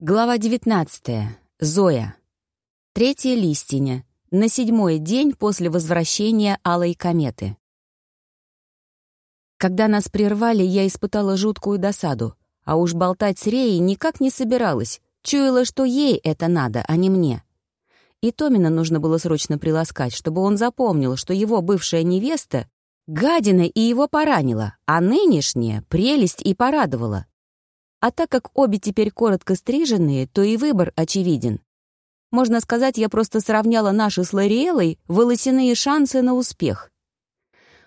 Глава 19. Зоя. Третья листиня. На седьмой день после возвращения Алой кометы. Когда нас прервали, я испытала жуткую досаду. А уж болтать с Реей никак не собиралась. Чуяла, что ей это надо, а не мне. И Томина нужно было срочно приласкать, чтобы он запомнил, что его бывшая невеста — гадина и его поранила, а нынешняя — прелесть и порадовала. А так как обе теперь коротко стриженные, то и выбор очевиден. Можно сказать, я просто сравняла наши с Лориэлой волосяные шансы на успех.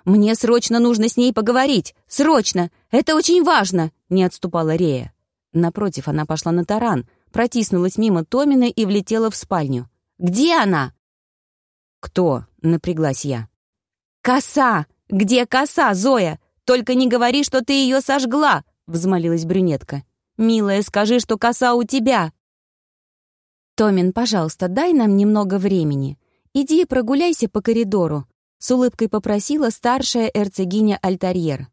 «Мне срочно нужно с ней поговорить! Срочно! Это очень важно!» — не отступала Рея. Напротив, она пошла на таран, протиснулась мимо Томина и влетела в спальню. «Где она?» «Кто?» — напряглась я. «Коса! Где коса, Зоя? Только не говори, что ты ее сожгла!» — взмолилась брюнетка. «Милая, скажи, что коса у тебя!» «Томин, пожалуйста, дай нам немного времени. Иди прогуляйся по коридору», — с улыбкой попросила старшая эрцегиня Альтарьер.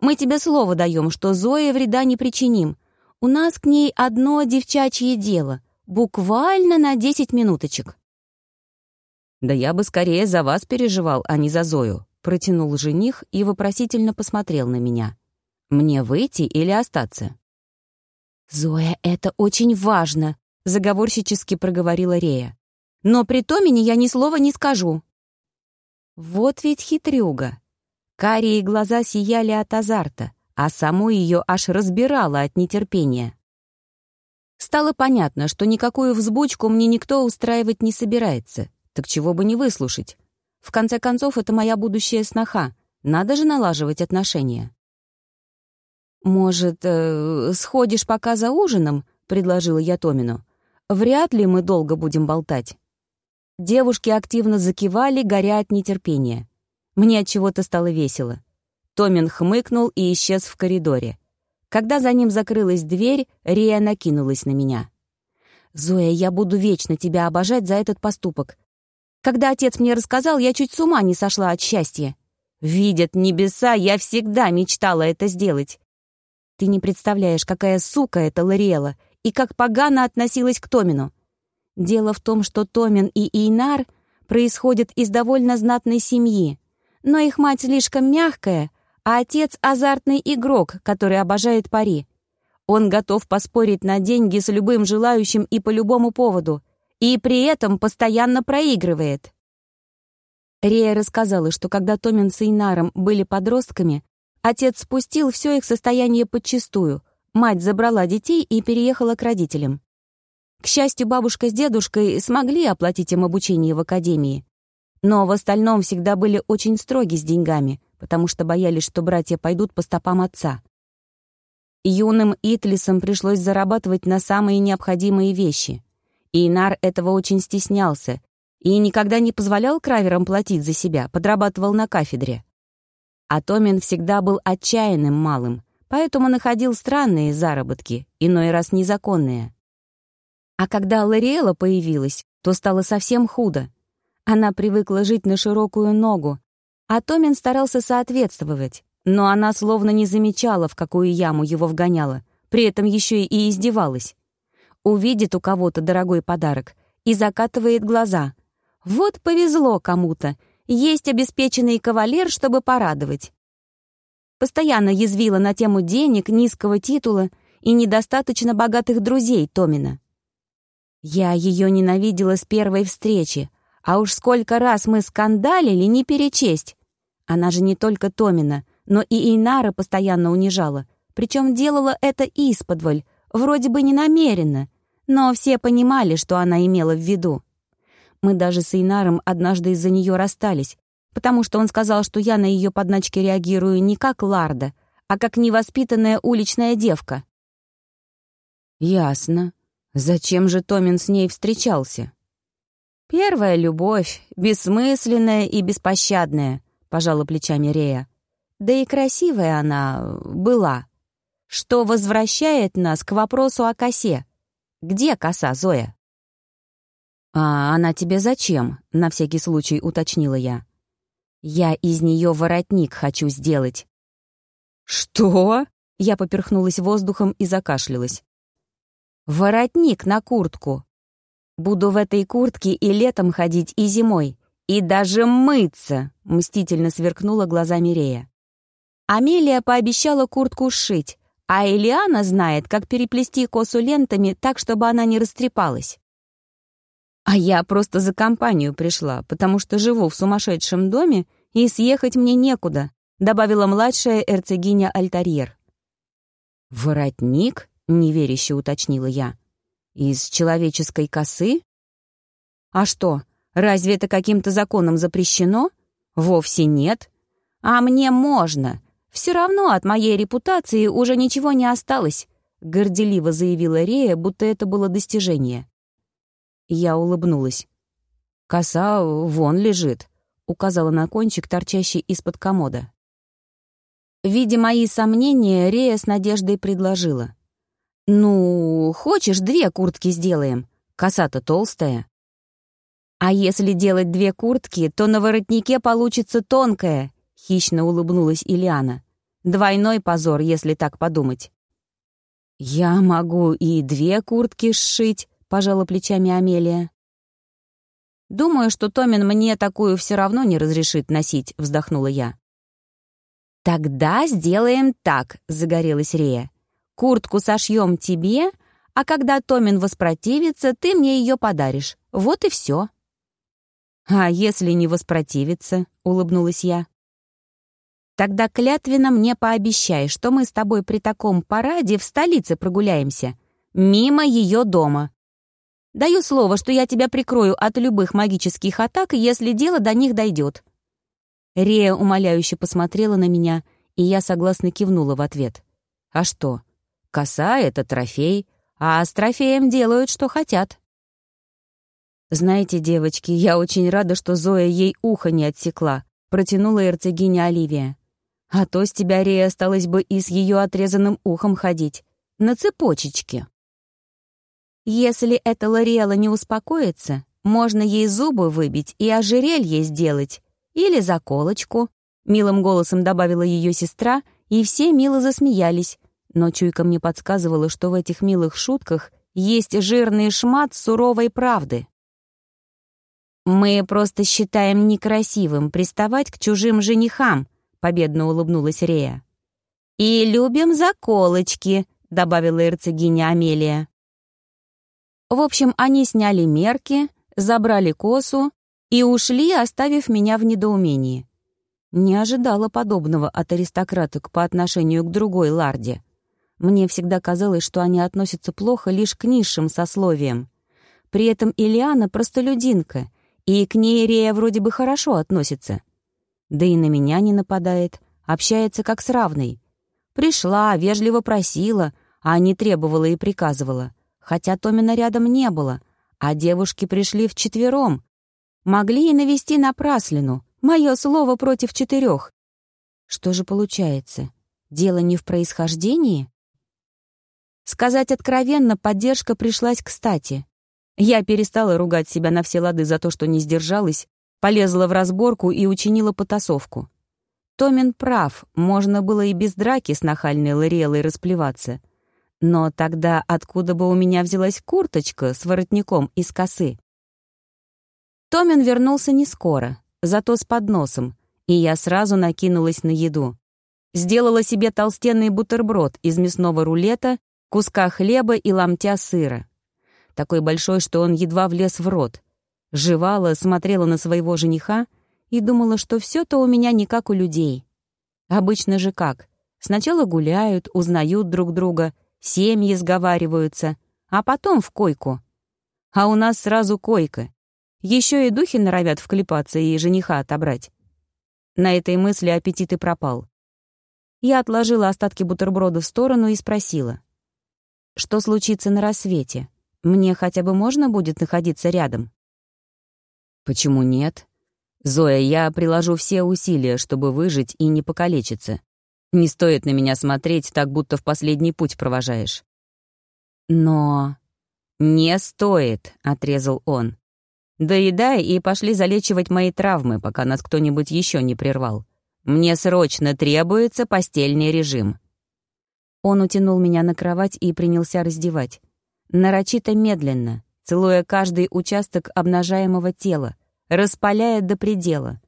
«Мы тебе слово даем, что Зое вреда не причиним. У нас к ней одно девчачье дело, буквально на десять минуточек». «Да я бы скорее за вас переживал, а не за Зою», — протянул жених и вопросительно посмотрел на меня. Мне выйти или остаться?» «Зоя, это очень важно», — заговорщически проговорила Рея. «Но при Томине я ни слова не скажу». Вот ведь хитрюга. Карие глаза сияли от азарта, а саму ее аж разбирала от нетерпения. Стало понятно, что никакую взбучку мне никто устраивать не собирается, так чего бы не выслушать. В конце концов, это моя будущая сноха, надо же налаживать отношения. «Может, э, сходишь пока за ужином?» — предложила я Томину. «Вряд ли мы долго будем болтать». Девушки активно закивали, горя от нетерпения. Мне от чего-то стало весело. Томин хмыкнул и исчез в коридоре. Когда за ним закрылась дверь, Рия накинулась на меня. «Зоя, я буду вечно тебя обожать за этот поступок. Когда отец мне рассказал, я чуть с ума не сошла от счастья. Видят небеса, я всегда мечтала это сделать. Ты не представляешь, какая сука это Лориэла и как погано относилась к Томину. Дело в том, что Томин и Эйнар происходят из довольно знатной семьи, но их мать слишком мягкая, а отец — азартный игрок, который обожает пари. Он готов поспорить на деньги с любым желающим и по любому поводу, и при этом постоянно проигрывает. Рея рассказала, что когда Томин с Эйнаром были подростками, Отец спустил все их состояние подчистую. Мать забрала детей и переехала к родителям. К счастью, бабушка с дедушкой смогли оплатить им обучение в академии. Но в остальном всегда были очень строги с деньгами, потому что боялись, что братья пойдут по стопам отца. Юным Итлисам пришлось зарабатывать на самые необходимые вещи. Инар этого очень стеснялся и никогда не позволял краверам платить за себя, подрабатывал на кафедре. А Томин всегда был отчаянным малым, поэтому находил странные заработки, иной раз незаконные. А когда Лориэла появилась, то стало совсем худо. Она привыкла жить на широкую ногу, а Томин старался соответствовать, но она словно не замечала, в какую яму его вгоняла, при этом еще и издевалась. Увидит у кого-то дорогой подарок и закатывает глаза. Вот повезло кому-то, есть обеспеченный кавалер, чтобы порадовать. Постоянно язвила на тему денег, низкого титула и недостаточно богатых друзей Томина. Я ее ненавидела с первой встречи, а уж сколько раз мы скандалили, не перечесть. Она же не только Томина, но и Инара постоянно унижала, причем делала это исподволь, вроде бы не намеренно, но все понимали, что она имела в виду. Мы даже с Инаром однажды из-за нее расстались, потому что он сказал, что я на ее подначки реагирую не как Ларда, а как невоспитанная уличная девка. Ясно. Зачем же Томин с ней встречался? Первая любовь, бессмысленная и беспощадная, пожала плечами Рея. Да и красивая она была. Что возвращает нас к вопросу о косе. Где коса, Зоя? «А она тебе зачем?» — на всякий случай уточнила я. «Я из нее воротник хочу сделать». «Что?» — я поперхнулась воздухом и закашлялась. Воротник на куртку. Буду в этой куртке и летом ходить, и зимой. И даже мыться!» — мстительно сверкнула глазами Рея. Амелия пообещала куртку сшить, а Элиана знает, как переплести косу лентами так, чтобы она не растрепалась. А я просто за компанию пришла, потому что живу в сумасшедшем доме, и съехать мне некуда, добавила младшая эрцегиня Альтарьер. «Воротник?» — неверяще уточнила я. «Из человеческой косы?» «А что, разве это каким-то законом запрещено?» «Вовсе нет. А мне можно. Все равно от моей репутации уже ничего не осталось», — горделиво заявила Рея, будто это было достижение. Я улыбнулась. «Коса вон лежит», — указала на кончик, торчащий из-под комода. Видя мои сомнения, Рея с надеждой предложила. «Ну, хочешь, две куртки сделаем? Коса-то толстая». «А если делать две куртки, то на воротнике получится тонкая», — хищно улыбнулась Ильяна. «Двойной позор, если так подумать». «Я могу и две куртки сшить», — пожала плечами Амелия. «Думаю, что Томин мне такую все равно не разрешит носить», — вздохнула я. «Тогда сделаем так», — загорелась Рея. «Куртку сошьем тебе, а когда Томин воспротивится, ты мне ее подаришь. Вот и все». «А если не воспротивится?» — улыбнулась я. «Тогда клятвенно мне пообещай, что мы с тобой при таком параде в столице прогуляемся, мимо ее дома. Даю слово, что я тебя прикрою от любых магических атак, если дело до них дойдет. Рея умоляюще посмотрела на меня, и я согласно кивнула в ответ. «А что? Коса — это трофей, а с трофеем делают, что хотят». «Знаете, девочки, я очень рада, что Зоя ей ухо не отсекла», — протянула эрцегиня Оливия. «А то с тебя, Рея, осталось бы и с ее отрезанным ухом ходить. На цепочечке». «Если эта Лориэла не успокоится, можно ей зубы выбить и ожерелье сделать», или заколочку», — милым голосом добавила ее сестра, и все мило засмеялись. Но чуйка мне подсказывала, что в этих милых шутках есть жирный шмат суровой правды. «Мы просто считаем некрасивым приставать к чужим женихам», — победно улыбнулась Рея. «И любим заколочки», — добавила эрцегиня Амелия. В общем, они сняли мерки, забрали косу и ушли, оставив меня в недоумении. Не ожидала подобного от аристократок по отношению к другой ларде. Мне всегда казалось, что они относятся плохо лишь к низшим сословиям. При этом Ильяна простолюдинка, и к ней Рея вроде бы хорошо относится. Да и на меня не нападает, общается как с равной. Пришла, вежливо просила, а не требовала и приказывала. Хотя Томина рядом не было, а девушки пришли вчетвером, Могли и навести напраслину. Мое слово против четырех. Что же получается? Дело не в происхождении? Сказать откровенно, поддержка пришлась кстати. Я перестала ругать себя на все лады за то, что не сдержалась, полезла в разборку и учинила потасовку. Томин прав, можно было и без драки с нахальной Лориэлой расплеваться. Но тогда откуда бы у меня взялась курточка с воротником из косы? Томин вернулся не скоро, зато с подносом, и я сразу накинулась на еду. Сделала себе толстенный бутерброд из мясного рулета, куска хлеба и ломтя сыра. Такой большой, что он едва влез в рот. Жевала, смотрела на своего жениха и думала, что все то у меня не как у людей. Обычно же как? Сначала гуляют, узнают друг друга, семьи сговариваются, а потом в койку. А у нас сразу койка, еще и духи норовят вклепаться и жениха отобрать. На этой мысли аппетит и пропал. Я отложила остатки бутерброда в сторону и спросила. «Что случится на рассвете? Мне хотя бы можно будет находиться рядом?» «Почему нет? Зоя, я приложу все усилия, чтобы выжить и не покалечиться. Не стоит на меня смотреть так, будто в последний путь провожаешь». «Но...» «Не стоит», — отрезал он. Доедай и пошли залечивать мои травмы, пока нас кто-нибудь еще не прервал. Мне срочно требуется постельный режим». Он утянул меня на кровать и принялся раздевать. нарочито медленно, целуя каждый участок обнажаемого тела, распаляя до предела.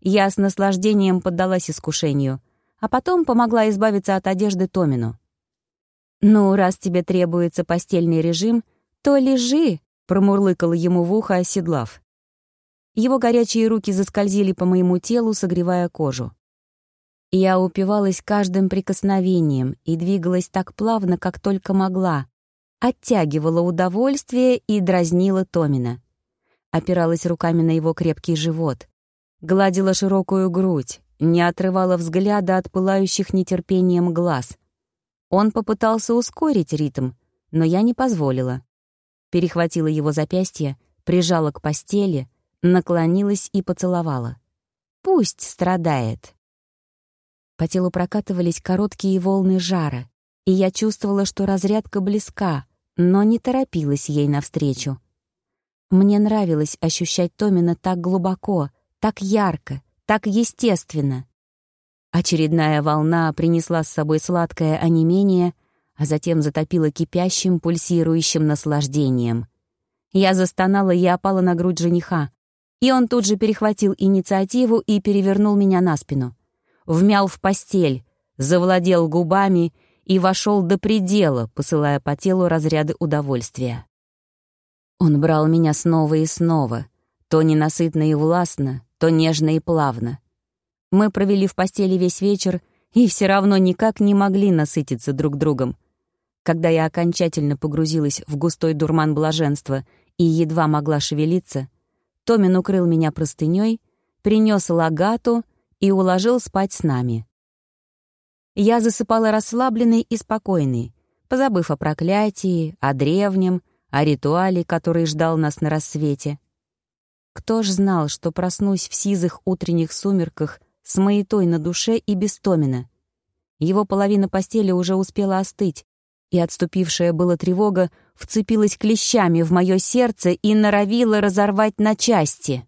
Я с наслаждением поддалась искушению, а потом помогла избавиться от одежды Томину. «Ну, раз тебе требуется постельный режим, то лежи», — промурлыкала ему в ухо, оседлав. Его горячие руки заскользили по моему телу, согревая кожу. Я упивалась каждым прикосновением и двигалась так плавно, как только могла, оттягивала удовольствие и дразнила Томина. Опиралась руками на его крепкий живот, гладила широкую грудь, не отрывала взгляда от пылающих нетерпением глаз. Он попытался ускорить ритм, но я не позволила. Перехватила его запястье, прижала к постели, наклонилась и поцеловала. «Пусть страдает». По телу прокатывались короткие волны жара, и я чувствовала, что разрядка близка, но не торопилась ей навстречу. Мне нравилось ощущать Томина так глубоко, так ярко, так естественно. Очередная волна принесла с собой сладкое онемение, а затем затопила кипящим, пульсирующим наслаждением. Я застонала и опала на грудь жениха, и он тут же перехватил инициативу и перевернул меня на спину. Вмял в постель, завладел губами и вошел до предела, посылая по телу разряды удовольствия. Он брал меня снова и снова, то ненасытно и властно, то нежно и плавно. Мы провели в постели весь вечер и все равно никак не могли насытиться друг другом. Когда я окончательно погрузилась в густой дурман блаженства и едва могла шевелиться, Томин укрыл меня простыней, принес лагату и уложил спать с нами. Я засыпала расслабленной и спокойной, позабыв о проклятии, о древнем, о ритуале, который ждал нас на рассвете. Кто ж знал, что проснусь в сизых утренних сумерках с маятой на душе и без Томина? Его половина постели уже успела остыть, и отступившая была тревога вцепилась клещами в мое сердце и норовила разорвать на части.